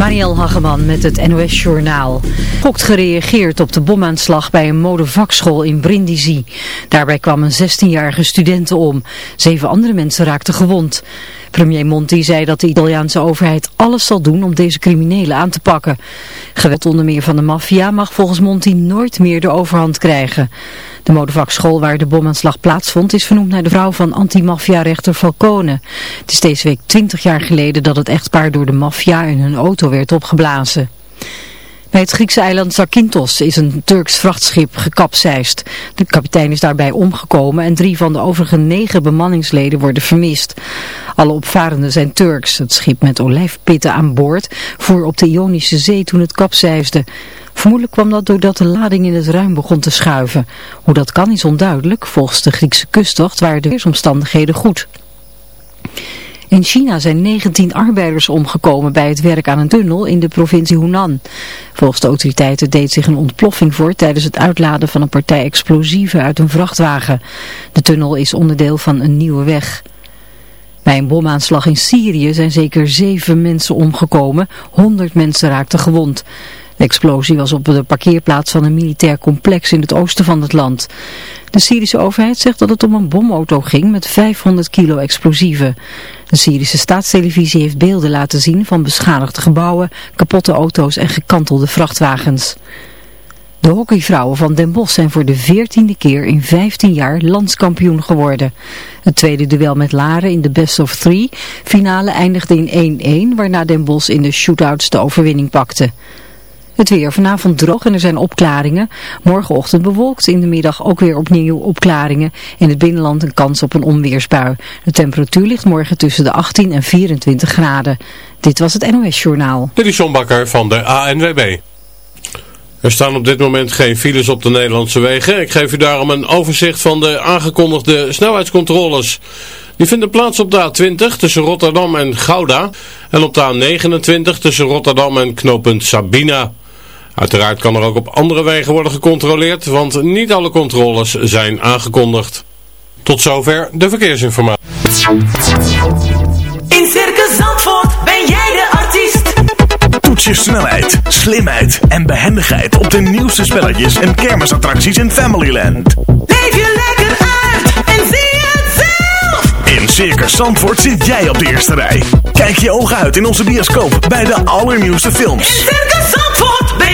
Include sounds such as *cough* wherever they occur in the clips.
Marielle Hageman met het NOS Journaal. Gokt gereageerd op de bomaanslag bij een modevakschool in Brindisi. Daarbij kwam een 16-jarige studenten om. Zeven andere mensen raakten gewond. Premier Monti zei dat de Italiaanse overheid alles zal doen om deze criminelen aan te pakken. Geweld onder meer van de maffia mag volgens Monti nooit meer de overhand krijgen. De modevakschool waar de bomaanslag plaatsvond is vernoemd naar de vrouw van anti-maffia-rechter Falcone. Het is deze week 20 jaar geleden dat het echtpaar door de maffia in hun auto werd opgeblazen. Bij het Griekse eiland Zakynthos is een Turks vrachtschip gekapseist. De kapitein is daarbij omgekomen en drie van de overige negen bemanningsleden worden vermist. Alle opvarenden zijn Turks. Het schip met olijfpitten aan boord voer op de Ionische Zee toen het kapseisde. Vermoedelijk kwam dat doordat de lading in het ruim begon te schuiven. Hoe dat kan is onduidelijk. Volgens de Griekse kustwacht waren de weersomstandigheden goed. In China zijn 19 arbeiders omgekomen bij het werk aan een tunnel in de provincie Hunan. Volgens de autoriteiten deed zich een ontploffing voor tijdens het uitladen van een partij explosieven uit een vrachtwagen. De tunnel is onderdeel van een nieuwe weg. Bij een bomaanslag in Syrië zijn zeker zeven mensen omgekomen, 100 mensen raakten gewond. De explosie was op de parkeerplaats van een militair complex in het oosten van het land. De Syrische overheid zegt dat het om een bomauto ging met 500 kilo explosieven. De Syrische staatstelevisie heeft beelden laten zien van beschadigde gebouwen, kapotte auto's en gekantelde vrachtwagens. De hockeyvrouwen van Den Bosch zijn voor de veertiende keer in 15 jaar landskampioen geworden. Het tweede duel met Laren in de best of three finale eindigde in 1-1, waarna Den Bosch in de shootouts de overwinning pakte. Het weer vanavond droog en er zijn opklaringen. Morgenochtend bewolkt, in de middag ook weer opnieuw opklaringen. In het binnenland een kans op een onweersbui. De temperatuur ligt morgen tussen de 18 en 24 graden. Dit was het NOS Journaal. Dit is van de ANWB. Er staan op dit moment geen files op de Nederlandse wegen. Ik geef u daarom een overzicht van de aangekondigde snelheidscontroles. Die vinden plaats op de A20 tussen Rotterdam en Gouda en op de A29 tussen Rotterdam en knooppunt Sabina. Uiteraard kan er ook op andere wegen worden gecontroleerd, want niet alle controles zijn aangekondigd. Tot zover de verkeersinformatie. In Circus Zandvoort ben jij de artiest. Toets je snelheid, slimheid en behendigheid op de nieuwste spelletjes en kermisattracties in Familyland. Leef je lekker uit en zie het zelf. In Circus Zandvoort zit jij op de eerste rij. Kijk je ogen uit in onze bioscoop bij de allernieuwste films. In Circus Zandvoort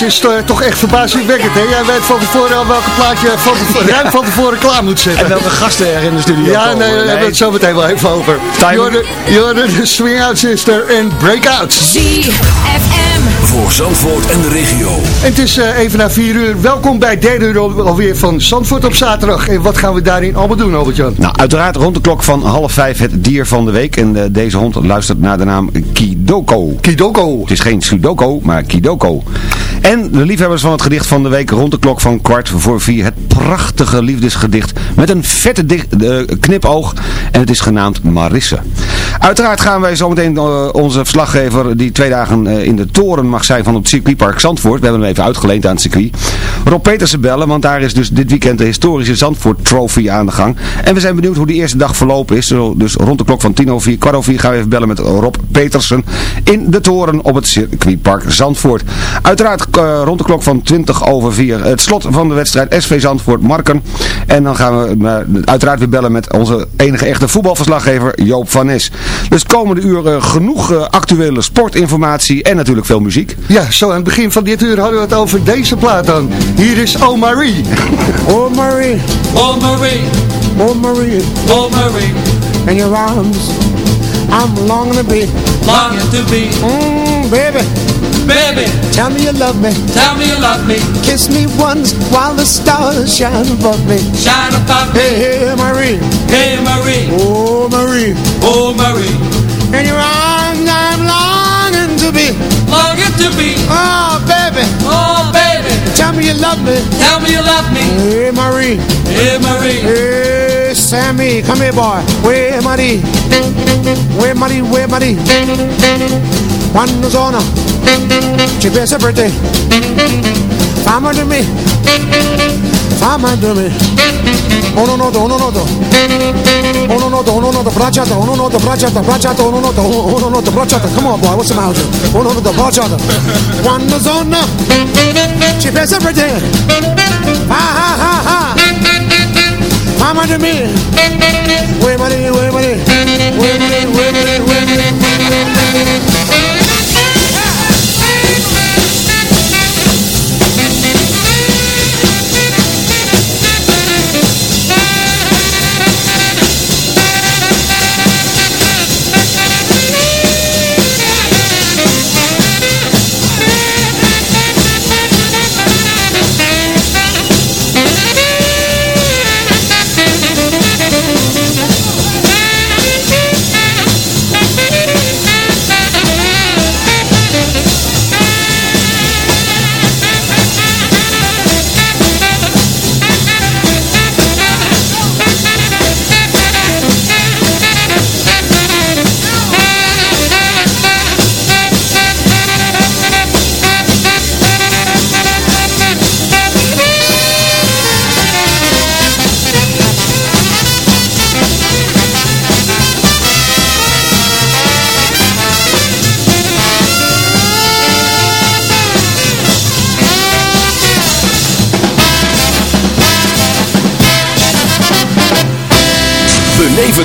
Ja, is uh, toch echt verbazingwekkend, hè? Jij weet van tevoren al welke plaatje van tevoren, *laughs* ruim van tevoren klaar moet zetten. En welke gasten er in de studio Ja, nee, daar hebben we het zo meteen wel even over. Jorden, de Swing Out Sister en Breakout. ZFM. Voor Zandvoort en de regio. En het is uh, even na vier uur. Welkom bij derde uur alweer van Zandvoort op zaterdag. En wat gaan we daarin allemaal doen, Albert-Jan? Nou, uiteraard rond de klok van half vijf het dier van de week. En uh, deze hond luistert naar de naam Kidoko. Kidoko. Het is geen Sudoko, maar Kidoko. En de liefhebbers van het gedicht van de week rond de klok van kwart voor vier. Het prachtige liefdesgedicht met een vette knipoog. En het is genaamd Marisse. Uiteraard gaan wij zometeen uh, onze verslaggever die twee dagen uh, in de toren mag zijn van het circuitpark Zandvoort. We hebben hem even uitgeleend aan het circuit. Rob Petersen bellen, want daar is dus dit weekend de historische Zandvoort Trophy aan de gang. En we zijn benieuwd hoe die eerste dag verlopen is. Dus rond de klok van tien over vier, kwart over vier gaan we even bellen met Rob Petersen in de toren op het circuitpark Zandvoort. Uiteraard uh, rond de klok van 20 over 4 het slot van de wedstrijd SV Zandvoort Marken. En dan gaan we uh, uiteraard weer bellen met onze enige echte voetbalverslaggever Joop van Nes. Dus komende uur uh, genoeg actuele sportinformatie en natuurlijk veel muziek. Ja, zo aan het begin van dit uur hadden we het over deze plaat dan. Hier is Oh Marie. *laughs* Oh Marie. Oh Marie. Oh Marie. Oh Marie. In your arms. I'm longing to be. Longing to be. Mmm, baby. Baby, tell me you love me. Tell me you love me. Kiss me once while the stars shine above me. Shine above me. Hey, hey, Marie. Hey, Marie. Oh, Marie. Oh, Marie. In your arms I'm longing to be. Longing to be. Oh, baby. Oh, baby. Tell me you love me. Tell me you love me. Hey, Marie. Hey, Marie. Hey, Sammy. Come here, boy. Where, Marie? Where, Marie? Where, Marie? Quando sono ci pensa per te Fama di me Fama di me Uno noto, uno noto Uno noto, uno noto, bracciata Uno noto, bracciata, bracciata Uno noto, uno noto, bracciata Come on boy, what's the matter? Uno noto, bracciata Quando sono ci pensa per te Ha ha ha ha Fama di me Where money, where money Where money, where money, where money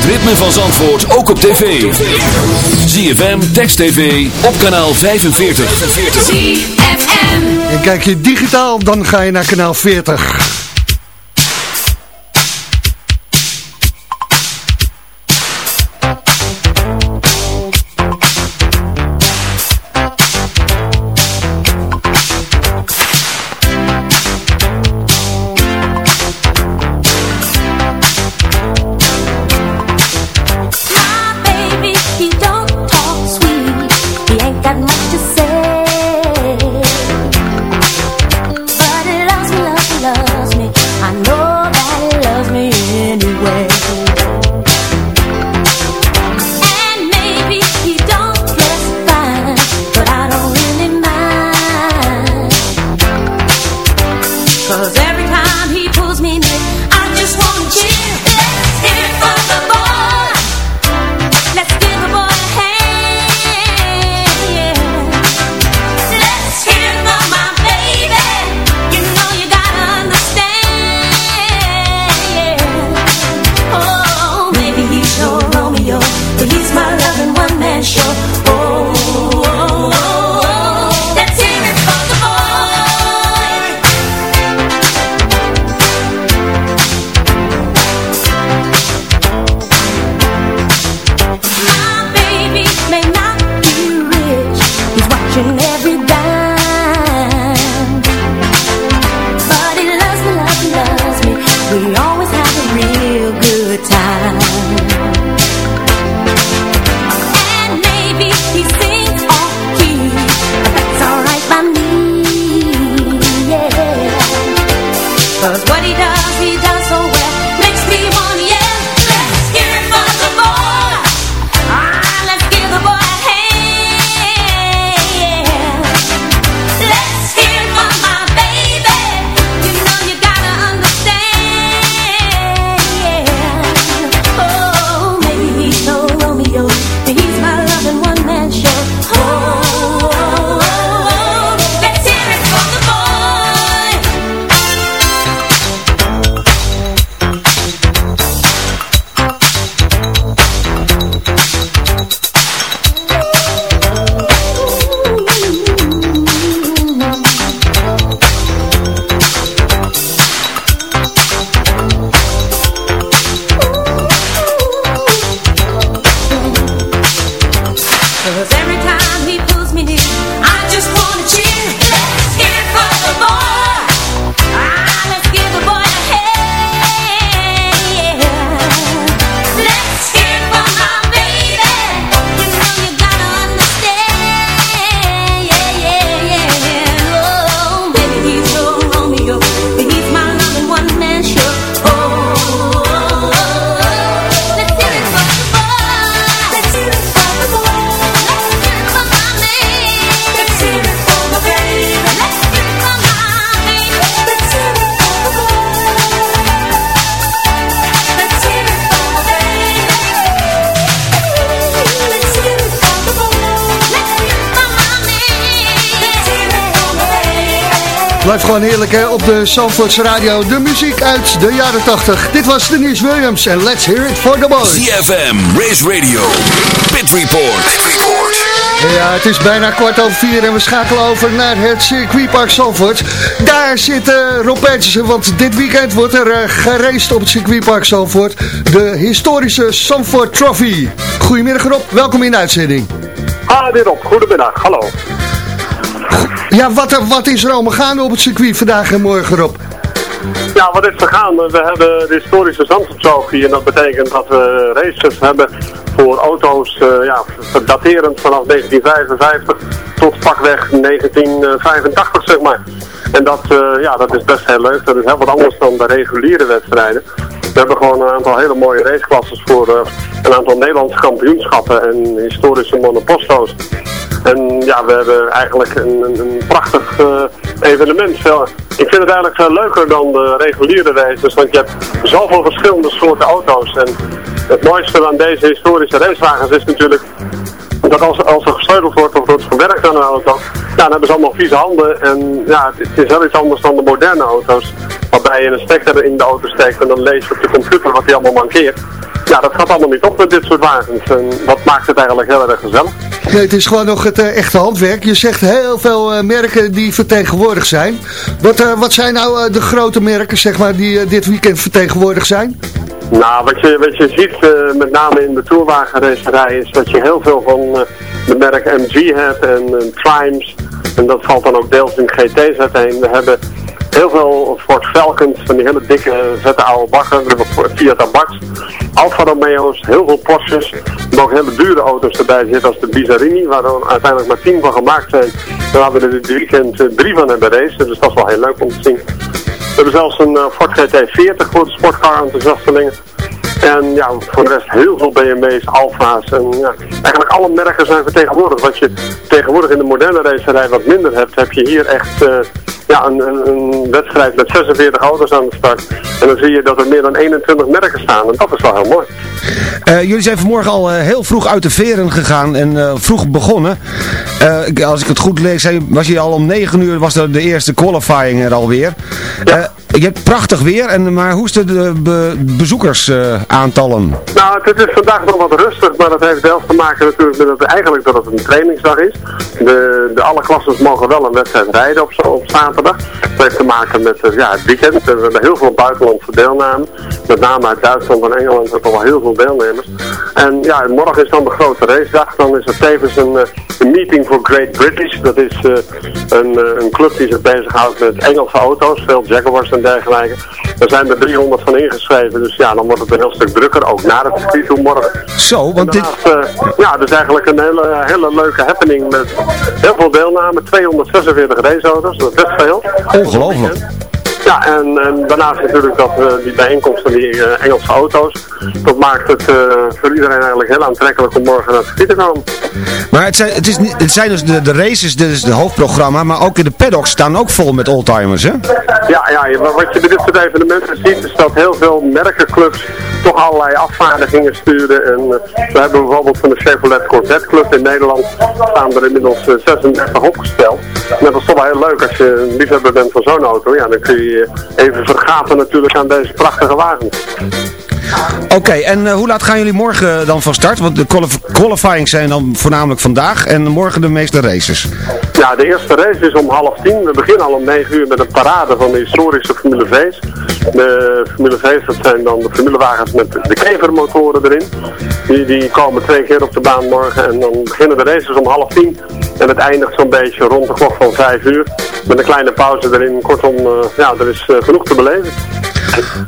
het ritme van Zandvoort ook op tv. ZFM, Text TV, op kanaal 45. ZFM. En kijk je digitaal, dan ga je naar kanaal 40. Op de Zandvoorts Radio. De muziek uit de jaren 80. Dit was Denise Williams en let's hear it for the boys. ZFM, Race Radio, Pit Report. Pit Report. Ja, het is bijna kwart over vier en we schakelen over naar het circuitpark Zandvoort. Daar zit uh, Rob Petersen, want dit weekend wordt er uh, geraced op het circuitpark Zandvoort. De historische Zandvoort Trophy. Goedemiddag Rob, welkom in de uitzending. Ah, dit op. Goedemiddag, hallo. Ja, wat, wat is er allemaal gaande op het circuit vandaag en morgen Rob? Ja, wat is er gaande? We hebben de historische Zandvoort en dat betekent dat we races hebben voor auto's uh, ja, daterend vanaf 1955 tot pakweg 1985 zeg maar. En dat, uh, ja, dat is best heel leuk. Dat is heel wat anders dan de reguliere wedstrijden. We hebben gewoon een aantal hele mooie raceklasses voor uh, een aantal Nederlandse kampioenschappen en historische monoposto's. En ja, we hebben eigenlijk een, een, een prachtig uh, evenement. Ik vind het eigenlijk veel leuker dan de reguliere races, want je hebt zoveel verschillende soorten auto's. En het mooiste aan deze historische racewagens is natuurlijk dat als, als er gesleuteld wordt of wordt gewerkt aan een auto, ja, dan hebben ze allemaal vieze handen. En ja, het, is wel iets anders dan de moderne auto's, waarbij je een stekker in de auto steekt en dan lees je op de computer wat die allemaal mankeert. Ja, dat gaat allemaal niet op met dit soort wagens. En dat maakt het eigenlijk heel erg gezellig. Nee, het is gewoon nog het uh, echte handwerk. Je zegt heel veel uh, merken die vertegenwoordigd zijn. Wat, uh, wat zijn nou de grote merken zeg maar, die dit weekend vertegenwoordigd zijn? Nou, wat je, wat je ziet, met name in de toerwagenracerij, is dat je heel veel van de merk MG hebt en Triumphs. En dat valt dan ook deels in GT's uiteen. We hebben heel veel Ford Falcons, van die hele dikke, vette oude bakken. We hebben Fiat Alfa Romeo's, heel veel Porsches. Maar ook hele dure auto's erbij zitten als de Bizarini, waar er uiteindelijk maar tien van gemaakt zijn. Daar we er dit weekend drie van hebben racen, dus dat is wel heel leuk om te zien. We hebben zelfs een uh, Ford GT40 voor de sportcar enthousiastelingen. En ja, voor de rest heel veel BMW's, Alfa's en ja, eigenlijk alle merken zijn vertegenwoordigd. Wat je tegenwoordig in de moderne racerij wat minder hebt, heb je hier echt uh, ja, een, een, een, wedstrijd met 46 auto's aan de start. En dan zie je dat er meer dan 21 merken staan en dat is wel heel mooi. Uh, jullie zijn vanmorgen al uh, heel vroeg uit de veren gegaan en vroeg begonnen. als ik het goed lees, was je al om 9 uur, was er de eerste qualifying er alweer. Ja. Je hebt prachtig weer, en, maar hoe is de, de be, bezoekersaantallen? nou, het is vandaag nog wat rustig, maar dat heeft zelfs te maken natuurlijk met dat, eigenlijk dat het een trainingsdag is. De, de alle klassen mogen wel een wedstrijd rijden op, op zaterdag. Dat heeft te maken met ja, het weekend. We hebben heel veel buitenlandse deelname. Met name uit Duitsland en Engeland hebben we al heel veel deelnemers. En ja, morgen is dan de grote racedag. Dan is er tevens een, een meeting voor Great British. Dat is uh, een, een club die zich bezighoudt met Engelse auto's. Veel Jaguars en dergelijke. Er zijn er 300 van ingeschreven. Dus ja, dan wordt het een heel stuk drukker. Ook na het circuit toe morgen. Zo, want dit... Uh, ja, dus eigenlijk een hele, hele leuke happening met heel veel deelname. 246 raceauto's. Dat is best veel. Ongelooflijk. Ja, en, en daarnaast natuurlijk dat uh, die bijeenkomst van die uh, Engelse auto's. Dat maakt het uh, voor iedereen eigenlijk heel aantrekkelijk om morgen naar het circuit te komen. Maar het zijn, het is, niet, het zijn dus de, de races, dus het hoofdprogramma, maar ook in de paddocks staan ook vol met oldtimers, hè? Ja, ja, wat je bij dit soort evenementen ziet is dat heel veel merkenclubs toch allerlei afvaardigingen sturen. En we hebben bijvoorbeeld van de Chevrolet Corvette Club in Nederland staan er inmiddels 36 opgesteld. En dat is toch wel heel leuk als je een liefhebber bent van zo'n auto. Ja, dan kun je even vergaten natuurlijk aan deze prachtige wagens. Oké, en uh, hoe laat gaan jullie morgen dan van start? Want de qualif qualifying zijn dan voornamelijk vandaag en morgen de meeste races. Ja, de eerste race is om half tien. We beginnen al om 9 uur met een parade van de historische Formule V's. De Formule V's, dat zijn dan de formulewagens met de kevermotoren erin. Die, die komen twee keer op de baan morgen en dan beginnen de races om half tien. En het eindigt zo'n beetje rond de klok van 5 uur. Met een kleine pauze erin. Kortom, uh, ja, er is genoeg te beleven.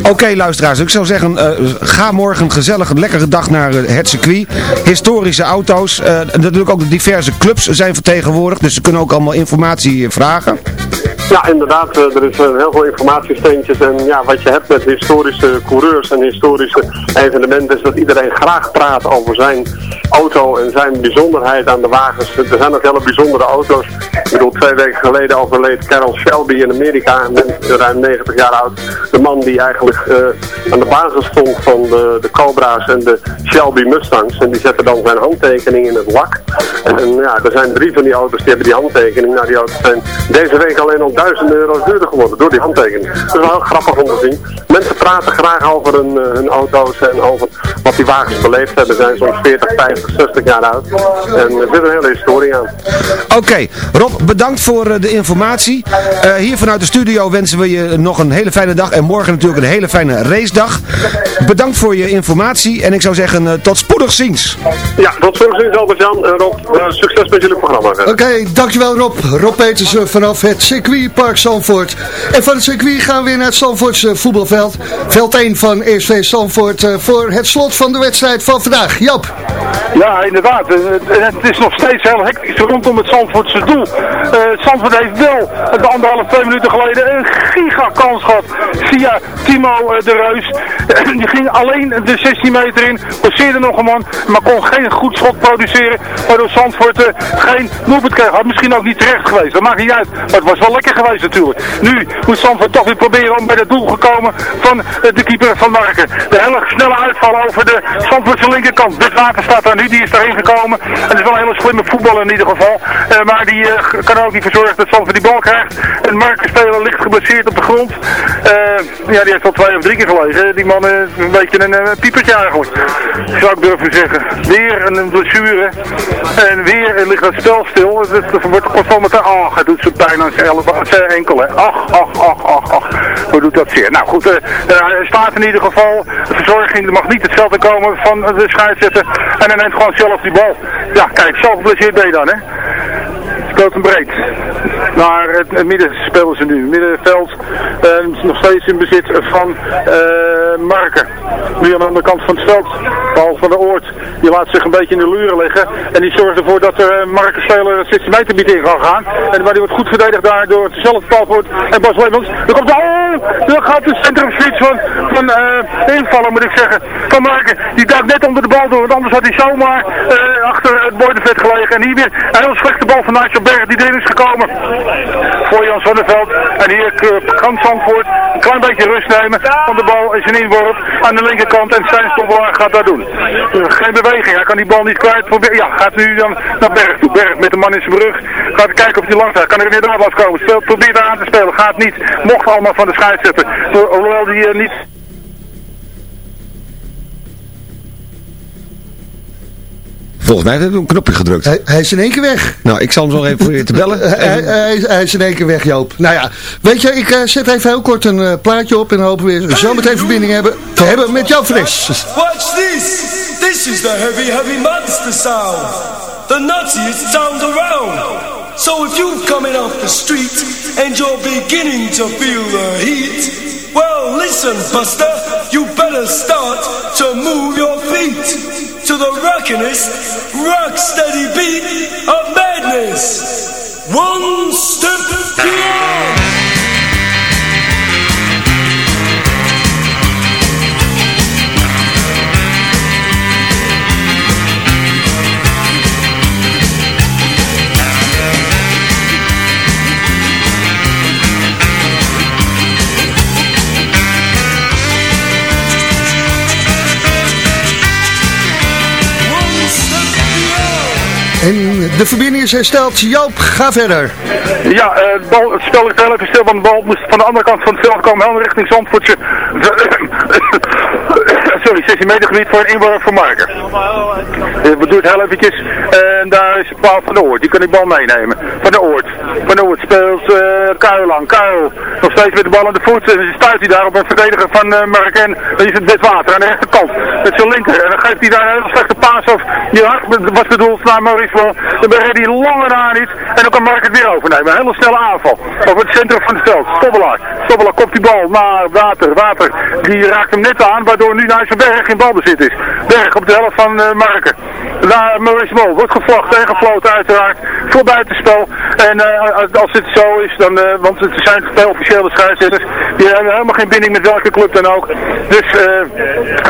Oké luisteraars, ik zou zeggen, uh, ga morgen gezellig een lekkere dag naar het circuit. Historische auto's, uh, natuurlijk ook de diverse clubs zijn vertegenwoordigd, dus ze kunnen ook allemaal informatie vragen. Ja, inderdaad. Er is heel veel informatiesteentjes. En ja, wat je hebt met historische coureurs en historische evenementen is dat iedereen graag praat over zijn auto en zijn bijzonderheid aan de wagens. Er zijn ook hele bijzondere auto's. Ik bedoel, twee weken geleden overleed Carol Shelby in Amerika, ruim 90 jaar oud. De man die eigenlijk uh, aan de basis stond van de, de Cobra's en de Shelby Mustangs. En die zette dan zijn handtekening in het lak. En, en ja, er zijn drie van die auto's die hebben die handtekening. Nou, die auto's zijn deze week alleen al duizenden euro's duurder geworden door die handtekening. Dat is wel grappig om te zien. Mensen praten graag over hun, eh, hun auto's en over wat die wagens beleefd hebben. Zijn zo'n 40, 50, 60 jaar oud. En er zit een hele historie aan. Oké, Rob, bedankt voor eh, de informatie. Eh, hier vanuit de studio wensen we je nog een hele fijne dag en morgen natuurlijk een hele fijne racedag. Bedankt voor je informatie en ik zou zeggen tot spoedig ziens. Ja, tot ziens Albert-Jan en Rob. succes met jullie programma. Oké, dankjewel Rob. Rob Petersen vanaf het circuitpark Zandvoort. En van het circuit gaan we weer naar het Zandvoortse voetbalveld. Veld 1 van ESV Zandvoort eh, voor het slot van de wedstrijd van vandaag. Joop. Ja, inderdaad. Het, en het is nog steeds heel hectisch rondom het Zandvoortse doel. Eh Zandvoort heeft wel de anderhalf, twee minuten geleden een gigakans gehad via Timo eh, de Reus. *clears throat* Die ging alleen de 16 meter in, passeerde nog een man, maar kon geen goed schot produceren. Waardoor Zandvoort eh, geen doelpunt kreeg. Had misschien ook niet terecht geweest, dat maakt niet uit. Maar het was wel lekker geweest natuurlijk. Nu moet Zandvoort toch weer proberen om bij het doel gekomen van eh, de keeper van Marken. De hele snelle uitval over de Zandvoortse linkerkant. Dit water staat daar nu, die is daarin gekomen. En het is wel een hele slimme voetballer in ieder geval. Eh, maar die eh, kan ook niet voor zorgen dat Zandvoort die bal krijgt. En Marken speler ligt geblesseerd op de grond. Ja, die heeft al twee of drie keer gelegen. Die man is een beetje een piepertje eigenlijk. Zou ik durven zeggen. Weer een, blessure. En weer ligt het spel stil. Het, wordt constant met de... Het doet zo pijn aan zijn, elleboog- zijn enkel. Hè. Ach, ach, ach, ach, ach. Hoe doet dat zeer? Nou goed, eh, eh, staat in ieder geval. De verzorging er mag niet het veld in komen van de scheidsrechter. En hij neemt gewoon zelf die bal. Ja, kijk, zo geblesseerd ben je dan, hè. Speelt hem breed. Naar het, midden spelen ze nu. Middenveld eh, nog steeds in bezit van eh, Marken. Nu aan de andere kant van het veld. Paul van der Oort. Die laat zich een beetje in de luren liggen. En die zorgt ervoor dat de uh, Marken speler het 16 meter gebied in kan gaan. En maar die wordt goed verdedigd daar door hetzelfde Paul en Bas. Dan komt de, oh, dan gaat de centrumswitch van, van eh, invallen moet ik zeggen. Van Marken. Die duikt net onder de bal door. Want anders had hij zomaar eh, achter het Boydenvet gelegen. En hier weer een heel slechte bal van Nigel Berg die erin is gekomen. Voor Jan Zonneveld. En hier eh, kan een klein beetje rust nemen. Want de bal is een inworp aan de linkerkant. En Stijn Stoppelaar gaat dat doen. Eh, geen beweging. Hij kan die bal niet kwijt. Probeer, ja, gaat nu dan naar Berg toe. Berg met de man in zijn brug. Gaat kijken of hij langs gaat. Kan er inderdaad wat komen. Speelt, probeert aan te spelen. Gaat niet. Mocht allemaal van de scheidsrechter. Hoewel die eh, niet... Volgens mij hebben we een knopje gedrukt. Hij, hij is in één keer weg. Nou, ik zal hem zo even proberen te bellen. *laughs* hij, hij, hij is in één keer weg, Joop. Nou ja, weet je, ik eh, zet even heel kort een eh, plaatje op en dan hopen we weer zo meteen verbinding hebben, te hebben met Joop Fris. Watch this. This is the heavy, heavy monster sound. The naziest sound around. So if you're coming off the street and you're beginning to feel the heat, well, listen, Buster, you better start to move your feet the rockinest, rock steady beat of madness. One step beyond. En de verbinding is hersteld. Joop, ga verder. Ja, eh, bal, het spel is heel even stil, want de bal moest van de andere kant van het veld komen, helemaal richting Zandvoortse. 16 meter gebied voor een inworp van Marken. Eh, We doen het heel eventjes. En daar is Paul van der Oort, die kan die bal meenemen. Van der Oort. Van der Oort speelt uh, Kuil aan. Kuil nog steeds met de bal aan de voet. En stuit hij daar op een verdediger van uh, Marken. Dan is het wit water aan de rechterkant. Met zijn linker. En dan geeft hij daar een hele slechte paas af. Die hard was bedoeld naar Maurice Bal. Dan bereidt hij langer daar niet. En dan kan Mark het weer overnemen. Een hele snelle aanval. Over het centrum van het veld. Stobbelaar. Stobbelaar kopt die bal naar water. Water. Die raakt hem net aan. Waardoor nu naar zijn berg in balbezit is. Berg op de helft van uh, Marken. Naar Maurice Bal. Wordt gevlacht en gefloten uiteraard. Voor buitenspel. En uh, als dit zo is. Dan, uh, want het zijn twee officiële scheidsrechters. Die hebben helemaal geen binding met welke club dan ook. Dus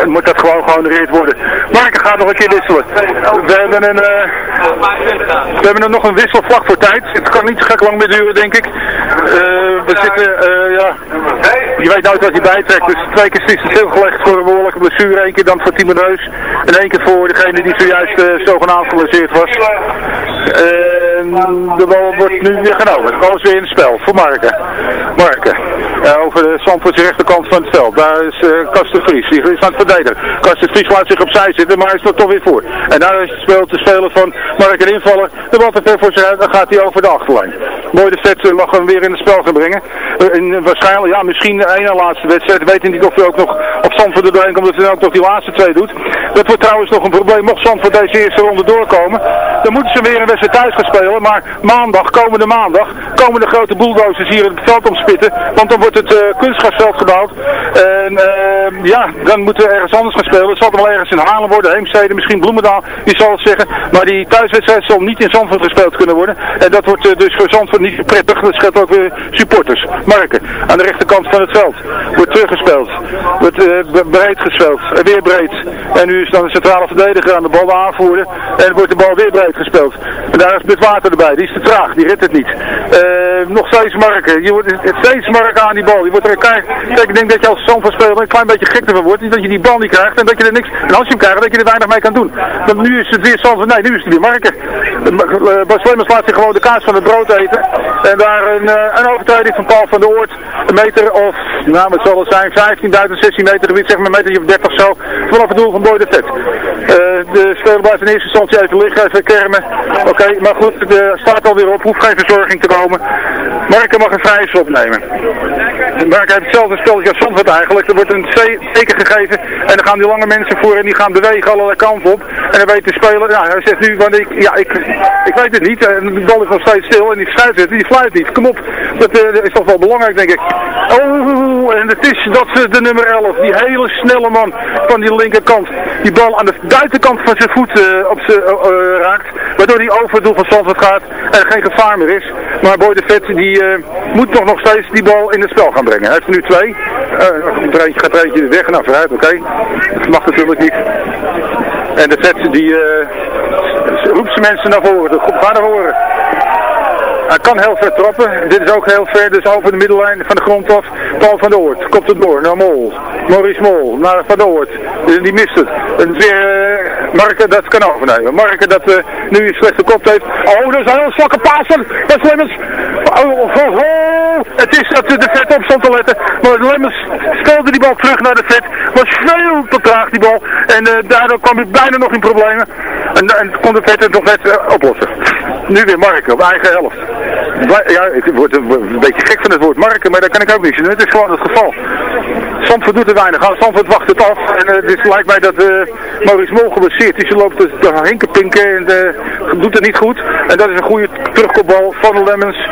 moet dat gewoon gehonoreerd worden. Marken gaat nog een keer wisselen. We hebben een, eh, we hebben er nog een wissel vlak voor tijd. Het kan niet zo gek lang meer duren, denk ik. Eh, we zitten, eh, ja, je weet nooit wat hij bijtrekt. Dus twee keer stilgelegd voor een behoorlijke blessure. Eén keer dan voor Timo Neus. En één keer voor degene die zojuist uh, zogenaamd geblesseerd was. De bal wordt nu weer genomen. De bal is weer in het spel voor Marken. Marken. over de Zandvoortse rechterkant van het veld. Daar is uh, Kasten Vries. Die is aan het verdedigen. Kasten Vries laat zich opzij zitten, maar hij is er toch weer voor. En daar speelt de speler van Marken invallen. De bal te ver voor zich. Dan gaat hij over de achterlijn. Mooi de vet mag hem weer in het spel gaan brengen. En waarschijnlijk, ja, misschien de ene laatste wedstrijd. Weet niet of hij ook nog op Zandvoort erdoorheen komt. Dat hij nog die laatste twee doet. Dat wordt trouwens nog een probleem. Mocht Zandvoort deze eerste ronde doorkomen. Dan moeten ze weer een wedstrijd thuis gaan spelen. Maar maandag, komende maandag, komen de grote bulldozers hier het veld omspitten. Want dan wordt het uh, kunstgrasveld gebouwd. En uh, ja, dan moeten we ergens anders gaan spelen. Het zal wel ergens in Haarlem worden, Heemstede, misschien Bloemendaal. Die zal het zeggen. Maar die thuiswedstrijd zal niet in Zandvoort gespeeld kunnen worden. En dat wordt uh, dus voor Zandvoort niet prettig. Dat scheelt ook weer supporters. Marken, aan de rechterkant van het veld. Wordt teruggespeeld. Wordt breed gespeeld. En weer breed. En nu is dan de centrale verdediger aan de bal aanvoeren. En wordt de bal weer breed gespeeld. En daar is met water erbij. Die is te traag. Die redt het niet. nog steeds Marken. Je wordt steeds Marken aan die bal. Je wordt er kijk, kijk, ik denk dat je als Zandvoort speler een klein beetje gek ervan wordt. Dat je die bal niet krijgt en dat je er niks, en als je hem krijgt, dat je er weinig mee kan doen. Dan nu is het weer Zandvoort, nee, nu is het weer Marken. Bas Lemmers laat zich gewoon de kaas van het brood eten. En daar een, een overtreding van Paul van der Oort. Een meter of, nou wat zal het zijn, 15.000, 16 meter zeg maar een meter of 30 zo. Vanaf het doel van Boy de Vet. de speler blijft in eerste instantie even liggen, even kermen. Oké, maar goed, de staat alweer op, hoeft geen verzorging te komen. Marken mag een vrije opnemen. Marken heeft hetzelfde spelletje als Zandvoort eigenlijk. Er wordt een teken gegeven en dan gaan die lange mensen voor en die gaan bewegen allerlei kanten op. En dan weet de speler, ja, hij zegt nu, want ik, ja, ik, ik weet het niet. En de bal is nog steeds stil en die scheidsrechter, die fluit niet. Kom op, dat uh, is toch wel belangrijk denk ik. Oh, en het is dat de nummer 11, die hele snelle man van die linkerkant, die bal aan de buitenkant van zijn voet uh, op zijn uh, raakt. Waardoor die over het van Zandvoort gaat en er geen gevaar meer is. Maar Boy de Vet, die moet toch nog steeds die bal in het spel gaan brengen. Hij heeft er nu twee. Uh, er gaat er eentje weg. Nou, vooruit, oké. Dat mag natuurlijk niet. En de vet die roept zijn mensen naar voren. Ga naar voren. Hij kan heel ver trappen. Dit is ook heel ver, dus over de middellijn van de grond af. Paul van der Oort komt het door naar Mol. Maurice Mol naar Van der Oort. Die mist het. En weer uh, Marken dat kan overnemen. Marken dat uh, nu een slechte kop heeft. Oh, dat is een heel zwakke paas van, van Lemmens. Oh, oh, oh, Het is dat de vet op stond te letten. Maar Lemmens speelde die bal terug naar de vet. Was veel te traag die bal. En uh, daardoor kwam hij bijna nog in problemen. En, en kon de vet het nog net oplossen. Nu weer Marken op eigen helft. Ja, ik word een beetje gek van het woord marken, maar daar kan ik ook niet. Het is gewoon het geval. Zandvoort doet er weinig aan. Zandvoort wacht het af. En uh, het lijkt mij dat uh, Maurice Mol geblesseerd is. Loopt te, te hinkenpinken en uh, doet het niet goed. En dat is een goede terugkopbal van Lemmens.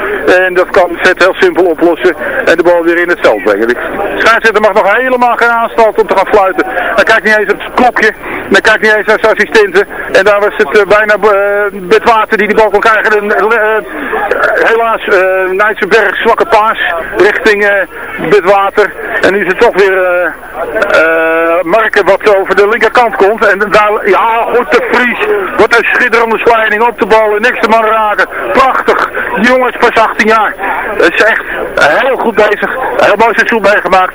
En dat kan Vet heel simpel oplossen. En de bal weer in het veld brengen. De scheidsrechter mag nog helemaal geen aanstalt om te gaan fluiten. Hij kijkt niet eens op het klokje. Hij kijkt niet eens naar zijn assistenten. En daar was het bijna Bedwater die de bal kon krijgen. helaas, uh, Nijtsenberg zwakke paas richting Bedwater. En nu is het toch weer uh, uh, Marken wat over de linkerkant komt. En daar, ja, goed de Vries. Wat een schitterende slijding op de bal. En niks te man raken. Prachtig. Die jongen is pas 18 jaar. Het is echt heel goed bezig. Heel mooi seizoen meegemaakt.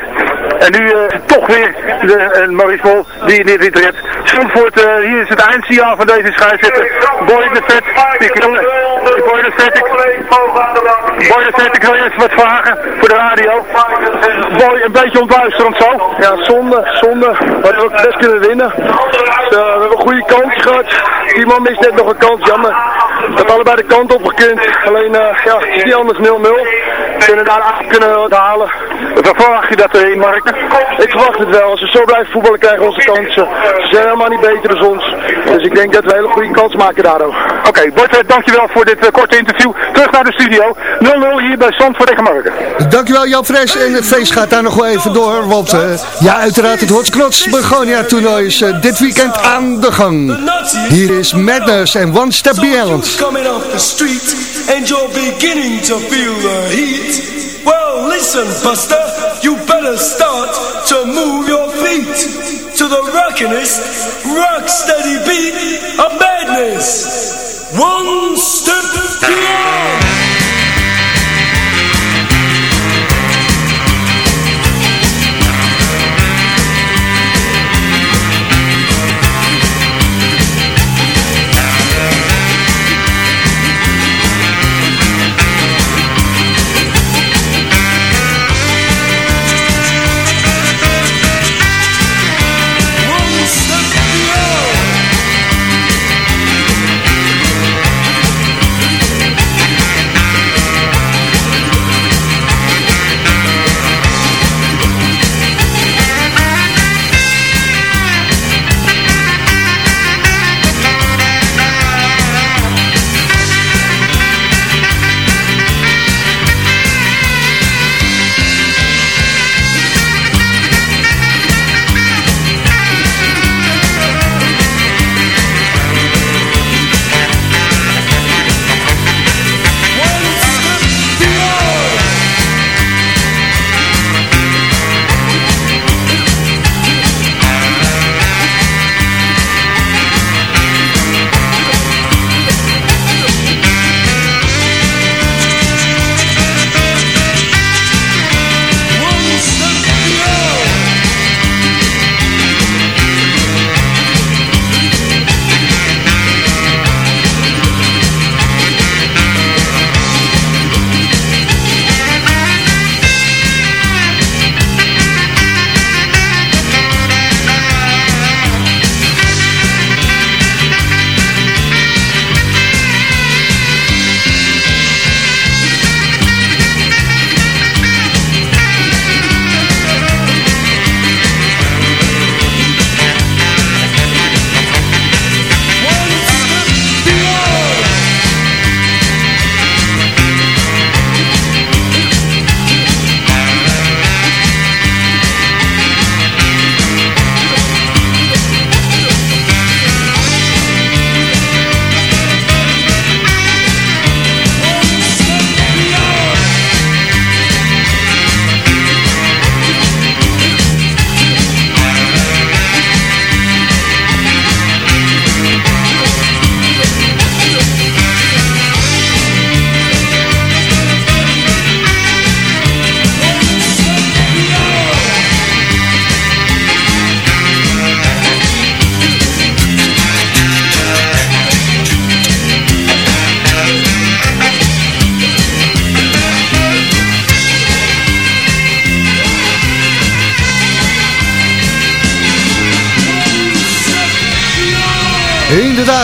En nu uh, toch weer de, uh, Maurice Mol die dit niet redt. Zandvoort, uh, hier is het eindsignaal van deze scheidsrechter. Boy de Vet. Wil, Boy de Vet, Boy ik wil eerst wat vragen voor de radio. Boy, een beetje ontluisterend zo. Ja, zonde, zonde. We hadden best kunnen winnen. Dus, we hebben een goede kans gehad. Die man mist net nog een kans, jammer. We hebben allebei de kant op gekund. Alleen, ja, het is niet anders 0-0. We kunnen daar achter kunnen halen. Wat verwacht je dat erin, Mark? Ik verwacht het wel. Als we zo blijven voetballen krijgen we onze kansen. Ze zijn helemaal niet beter dan ons. Dus ik denk dat we een hele goede kans maken daardoor. Oké, okay, Bart, dankjewel voor dit uh, korte interview. Terug naar de studio. 0-0 hier bij Zandvoort tegen Marken. Dankjewel Jan Fres. En het feest gaat daar nog wel even door. Want uh, ja, uiteraard het Hotsknots Begonia toernooi is uh, dit weekend aan de gang. Hier is Madness en One Step Beyond. Coming off the street and you're beginning to feel the heat. Well, listen, Buster, you better start to move your feet to the rockinest, rock steady beat of madness. One step beyond. *laughs*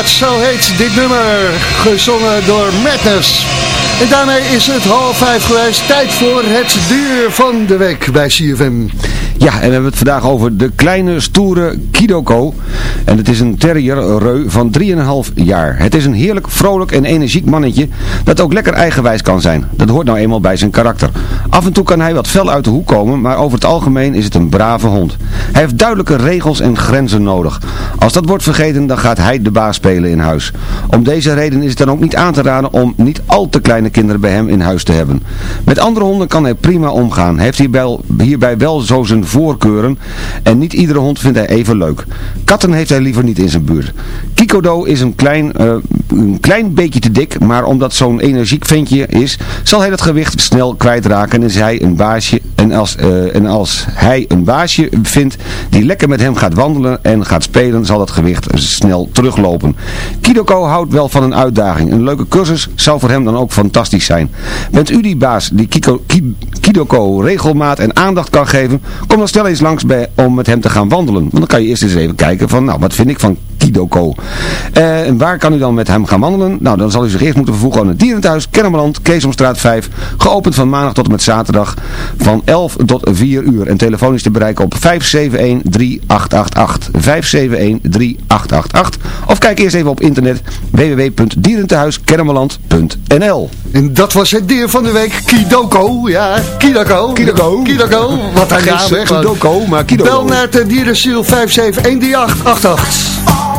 Zo heet dit nummer, gezongen door Madness. En daarmee is het half vijf geweest. Tijd voor het dier van de week bij CFM. Ja, en we hebben het vandaag over de kleine, stoere Kidoko. En het is een terrier-reu van 3,5 jaar. Het is een heerlijk, vrolijk en energiek mannetje dat ook lekker eigenwijs kan zijn. Dat hoort nou eenmaal bij zijn karakter. Af en toe kan hij wat fel uit de hoek komen, maar over het algemeen is het een brave hond. Hij heeft duidelijke regels en grenzen nodig. Als dat wordt vergeten, dan gaat hij de baas spelen in huis. Om deze reden is het dan ook niet aan te raden om niet al te kleine kinderen bij hem in huis te hebben. Met andere honden kan hij prima omgaan. Hij heeft hierbij, hierbij wel zo zijn voorkeuren en niet iedere hond vindt hij even leuk. Katten heeft hij liever niet in zijn buurt. Kikodo is een klein, eh, een klein beetje te dik, maar omdat zo'n energiek ventje is, zal hij dat gewicht snel kwijtraken en is hij een baasje. En als, eh, en als hij een baasje vindt die lekker met hem gaat wandelen en gaat spelen, zal dat gewicht snel teruglopen. Kidoko houdt wel van een uitdaging. Een leuke cursus zou voor hem dan ook fantastisch zijn. Bent u die baas die Kiko, Ki- Kidoko regelmaat en aandacht kan geven, kom dan snel eens langs bij, om met hem te gaan wandelen. Want dan kan je eerst eens even kijken van, nou, wat vind ik van Kidoko? Eh, en waar kan u dan met hem gaan wandelen? Nou, dan zal u zich eerst moeten vervoegen aan het Dierenthuis, Kennemerland, Keesomstraat 5. Geopend van maandag tot en met zaterdag van 11 tot 4 uur. En telefonisch te bereiken op 571-3888. 571-3888. Of kijk eerst even op internet www.dierentehuiskennemerland.nl En dat was het dier van de week, Kidoko. Ja, Kidoko. Kidoko. Kidoko. Wat naam, hè, gewoon. Kidoko, maar Kidoko. Bel naar het dierenziel 5713888.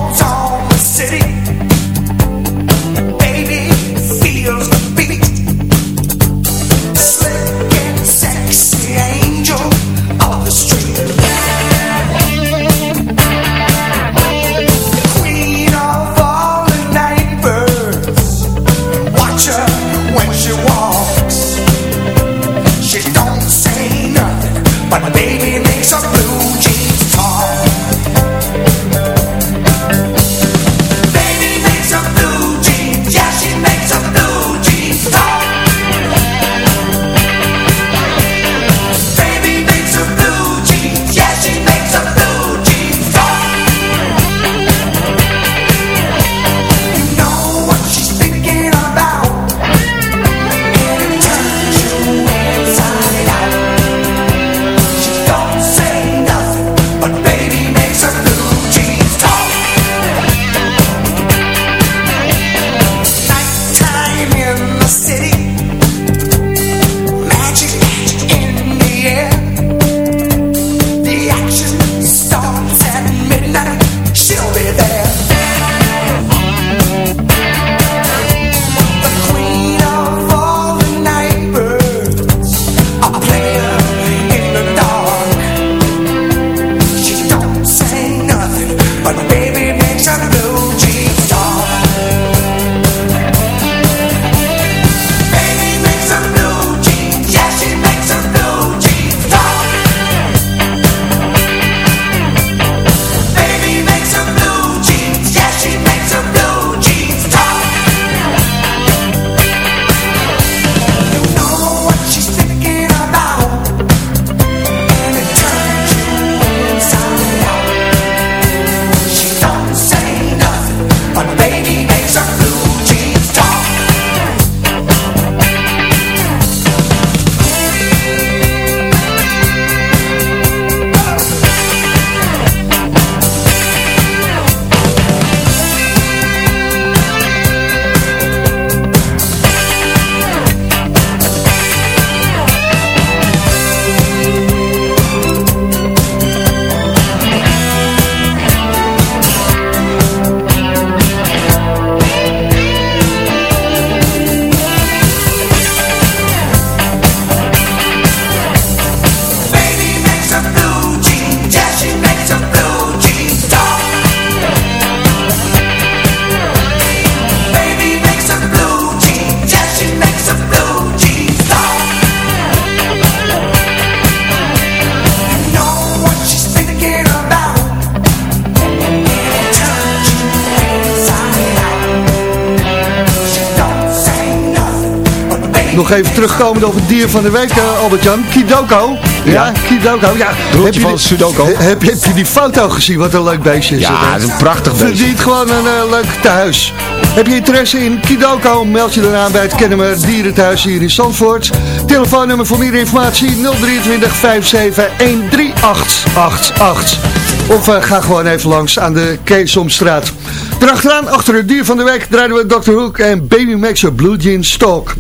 Even terugkomen op het dier van de week, uh, Albert-Jan. Kidoko. Ja, Kidoko. Ja. Heb je, van Sudoku. Heb, heb, je die foto gezien? Wat een leuk beestje is Ja, het is een prachtig beestje. Verdient gewoon een uh, leuk thuis. Heb je interesse in Kidoko? Meld je dan aan bij het Kennemer Dierenthuis hier in Zandvoort. Telefoonnummer voor meer informatie 023 57 13888. Of uh, ga gewoon even langs aan de Keesomstraat. Daarachteraan, achter het dier van de week, draaien we Dr. Hook en Baby Max Blue Jean Stalk.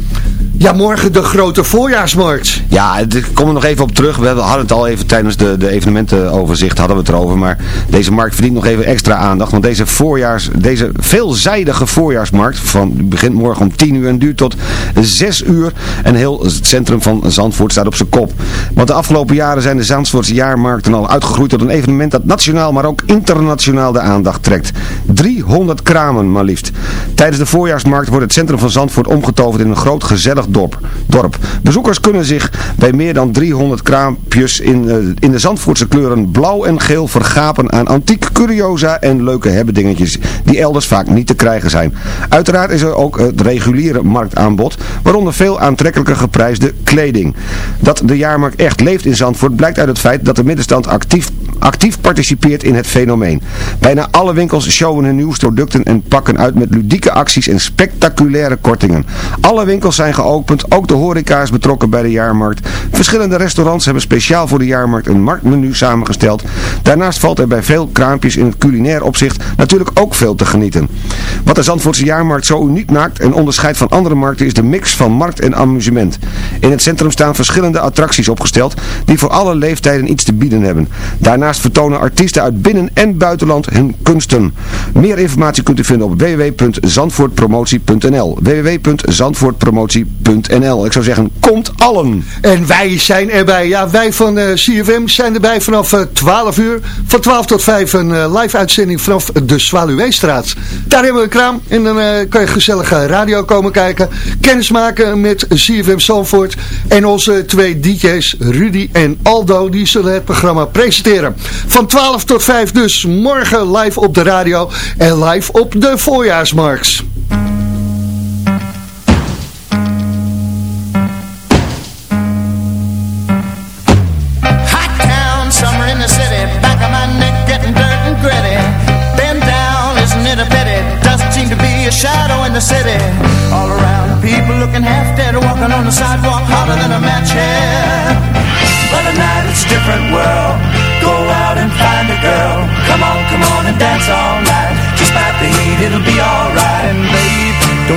Ja, morgen de grote voorjaarsmarkt. Ja, ik kom er nog even op terug. We hadden het al even tijdens de, de evenementenoverzicht hadden we het erover. Maar deze markt verdient nog even extra aandacht. Want deze, voorjaars, deze veelzijdige voorjaarsmarkt van, begint morgen om 10 uur en duurt tot 6 uur. En heel het centrum van Zandvoort staat op zijn kop. Want de afgelopen jaren zijn de Zandvoortse jaarmarkten al uitgegroeid tot een evenement dat nationaal, maar ook internationaal de aandacht trekt. 300 kramen maar liefst. Tijdens de voorjaarsmarkt wordt het centrum van Zandvoort omgetoverd in een groot gezellig dorp. dorp. Bezoekers kunnen zich bij meer dan 300 kraampjes in, uh, in de Zandvoortse kleuren blauw en geel vergapen aan antiek curiosa en leuke hebbedingetjes die elders vaak niet te krijgen zijn. Uiteraard is er ook het reguliere marktaanbod, waaronder veel aantrekkelijke geprijsde kleding. Dat de jaarmarkt echt leeft in Zandvoort blijkt uit het feit dat de middenstand actief, actief participeert in het fenomeen. Bijna alle winkels showen hun nieuwste producten en pakken uit met ludieke acties en spectaculaire kortingen. Alle winkels zijn geopend, ook de horeca is betrokken bij de jaarmarkt. Verschillende restaurants hebben speciaal voor de jaarmarkt een marktmenu samengesteld. Daarnaast valt er bij veel kraampjes in het culinair opzicht natuurlijk ook veel te genieten. Wat de Zandvoortse jaarmarkt zo uniek maakt en onderscheidt van andere markten is de mix van markt en amusement. In het centrum staan verschillende attracties opgesteld die voor alle leeftijden iets te bieden hebben. Daarnaast vertonen artiesten uit binnen- en buitenland hun kunsten. Meer informatie kunt u vinden op www.zandvoortpromotie.nl www.zandvoortpromotie.nl Ik zou zeggen, komt allen! En wij zijn erbij. Ja, wij van uh, CFM zijn erbij vanaf uh, 12 uur. Van 12 tot 5 een uh, live uitzending vanaf de Zwaluweestraat. Daar hebben we een kraam en dan kan je gezellig radio komen kijken. Kennis maken met CFM Zandvoort. En onze twee DJ's, Rudy en Aldo, die zullen het programma presenteren. Van 12 tot 5 dus morgen live op de radio en live op de voorjaarsmarkt.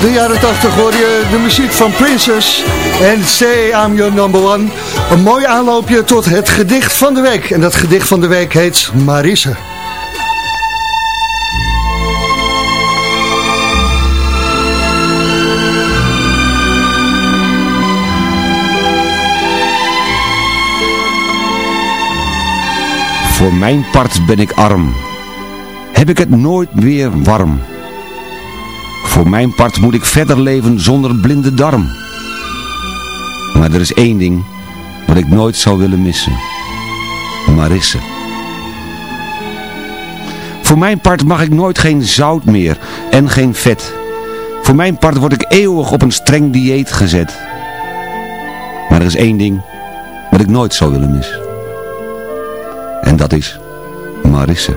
De jaren 80 hoor je de muziek van Princess en Say I'm Your Number One. Een mooi aanloopje tot het gedicht van de week. En dat gedicht van de week heet Marisse. Voor mijn part ben ik arm. Heb ik het nooit weer warm. Voor mijn part moet ik verder leven zonder blinde darm. Maar er is één ding wat ik nooit zou willen missen. Marisse. Voor mijn part mag ik nooit geen zout meer en geen vet. Voor mijn part word ik eeuwig op een streng dieet gezet. Maar er is één ding wat ik nooit zou willen missen. En dat is Marisse.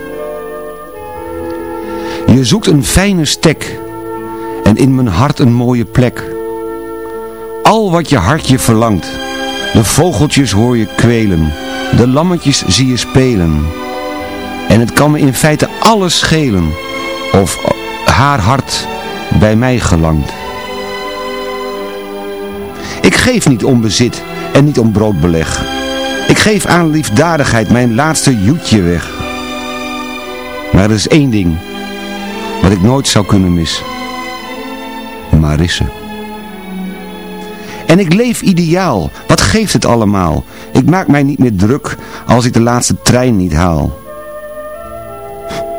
Je zoekt een fijne stek en in mijn hart een mooie plek. Al wat je hartje verlangt, de vogeltjes hoor je kwelen, de lammetjes zie je spelen. En het kan me in feite alles schelen, of haar hart bij mij gelangt. Ik geef niet om bezit en niet om broodbeleg. Ik geef aan liefdadigheid mijn laatste joetje weg. Maar er is één ding wat ik nooit zou kunnen missen. Marisse. En ik leef ideaal. Wat geeft het allemaal? Ik maak mij niet meer druk als ik de laatste trein niet haal.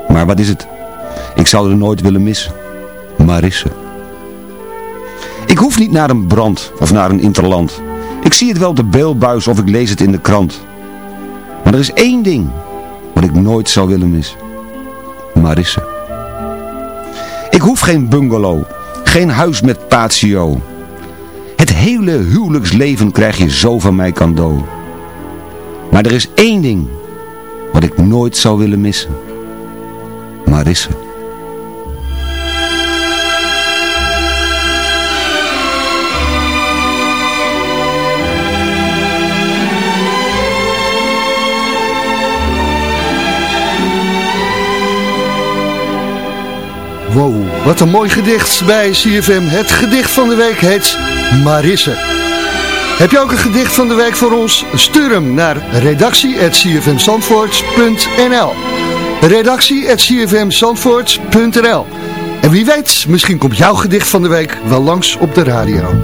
Maar wat is het? Ik zou er nooit willen missen. Marisse. Ik hoef niet naar een brand of naar een interland. Ik zie het wel op de beelbuis of ik lees het in de krant. Maar er is één ding wat ik nooit zou willen missen. Marisse. Ik hoef geen bungalow, geen huis met patio. Het hele huwelijksleven krijg je zo van mij cadeau. Maar er is één ding wat ik nooit zou willen missen. Marisse. Wow, wat een mooi gedicht bij CFM. Het gedicht van de week heet Marisse. Heb je ook een gedicht van de week voor ons? Stuur hem naar redactie.cfmzandvoort.nl redactie.cfmzandvoort.nl En wie weet, misschien komt jouw gedicht van de week wel langs op de radio.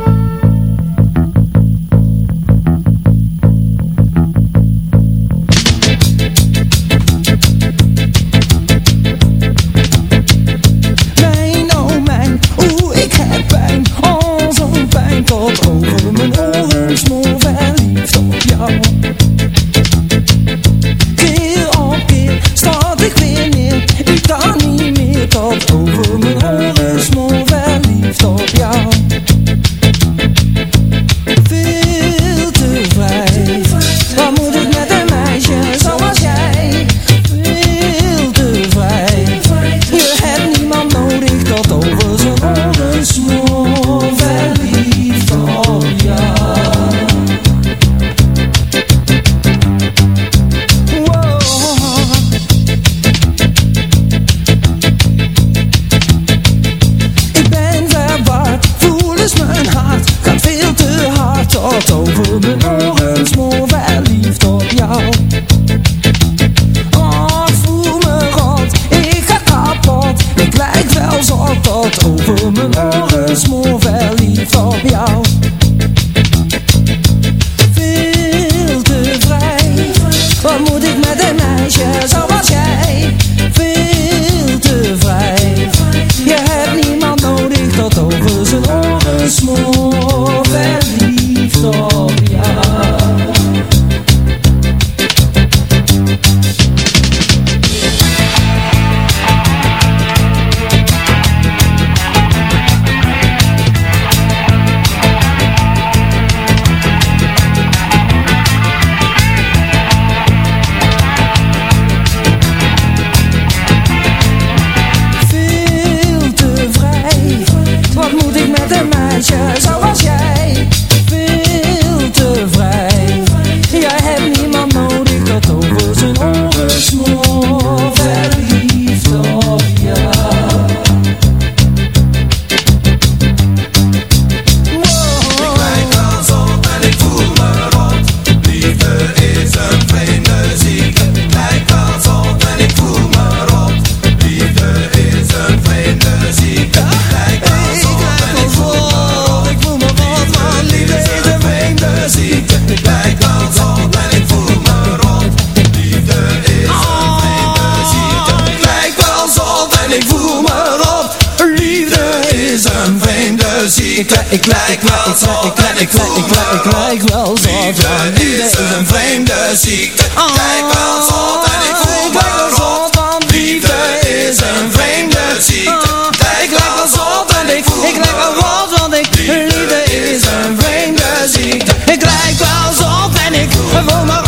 Ik wel zot en ik voel me Ik lijk wel zot Liefde is een vreemde ziekte. Ik lijk wel zot en ik voel me rot. Liefde is een vreemde ziekte. Ik lijk wel zot en ik voel Ik lijk wel rot, want ik liefde is een vreemde ziekte. Ik lijk wel zot en ik voel me rot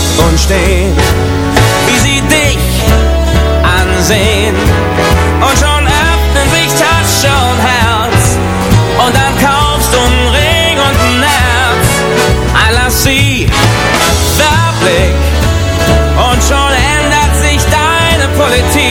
und stehen, wie sie dich ansehen. Und schon öffnen sich Tasche und Herz. Und dann kaufst du einen Ring und ein Herz. Ein lass sie, der. Und schon ändert sich deine Politik.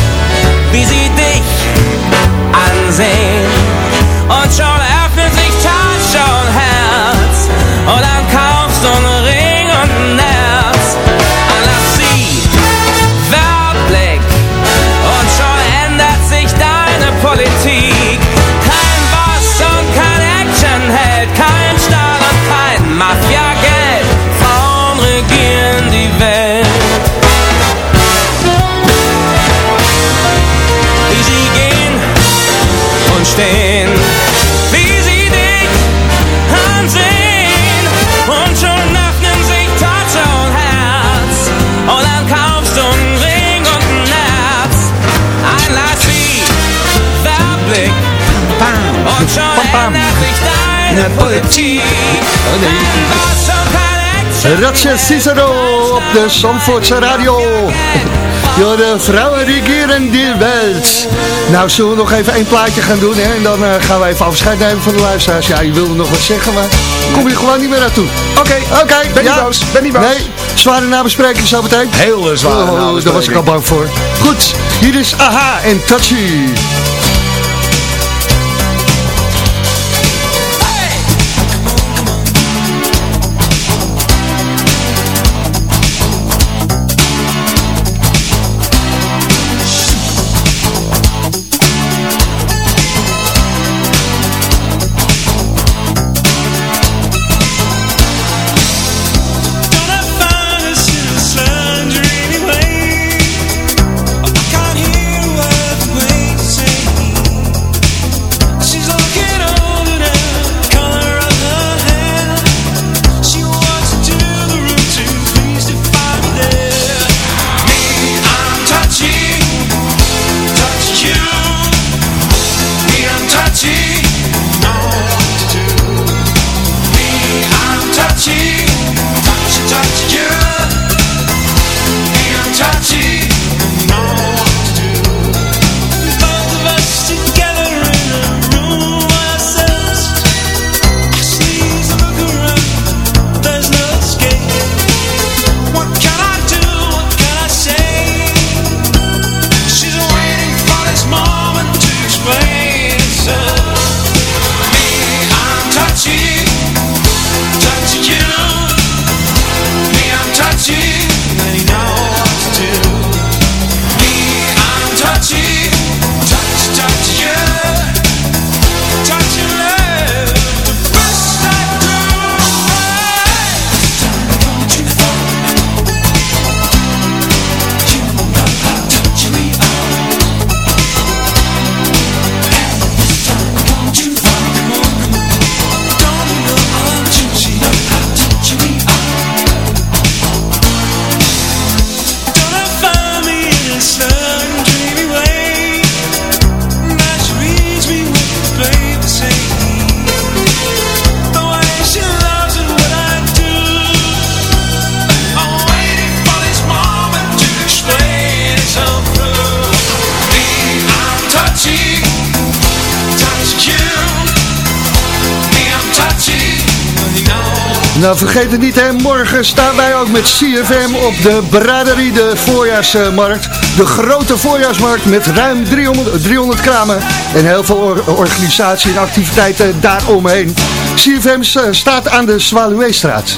wie sie dich ansehen. Und schon öffnet sich Tasche und Herz. Und dann kaufst du Kein Boss und kein Ratje Cicero op de Zandvoortse radio. Ja, de vrouwen regeren die welt. Nou, zullen we nog even één plaatje gaan doen, hè? En dan eh, gaan we even afscheid nemen van de luisteraars. Ja, je wilde nog wat zeggen, maar kom je gewoon niet meer naartoe. Oké, oké. Ben niet boos, ben niet boos. Nee, zware nabespreking zo meteen. Hele zware Oh, Daar was ik al bang voor. Goed, hier is Aha en Touchy. Nou, vergeet het niet, hè. Morgen staan wij ook met CFM op de braderie, de voorjaarsmarkt. De grote voorjaarsmarkt met ruim 300, 300 kramen en heel veel or- organisatie en activiteiten daaromheen. CFM staat aan de Zwaluweestraat.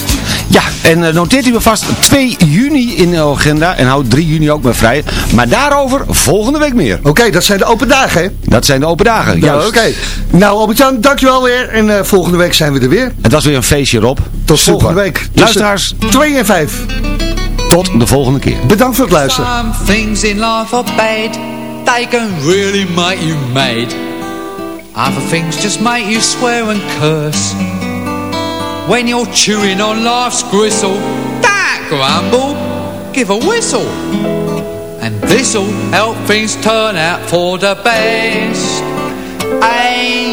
Ja, en eh, noteert u me vast 2 juni in de agenda en houd 3 juni ook maar vrij. Maar daarover volgende week meer. Oké, dat zijn de open dagen, hè? Dat zijn de open dagen, Ja, juist. oké. Nou, Albert-Jan, dankjewel weer. En eh, volgende week zijn we er weer. Het was weer een feestje, Rob. Tot Super. volgende week. Tussen Luisteraars, 2 en 5. tot de volgende keer. Bedankt voor het luisteren. Some things in life are bad. They can really make you mad. Other things just make you swear and curse. When you're chewing on life's gristle, don't grumble, give a whistle. And this'll help things turn out for the best. And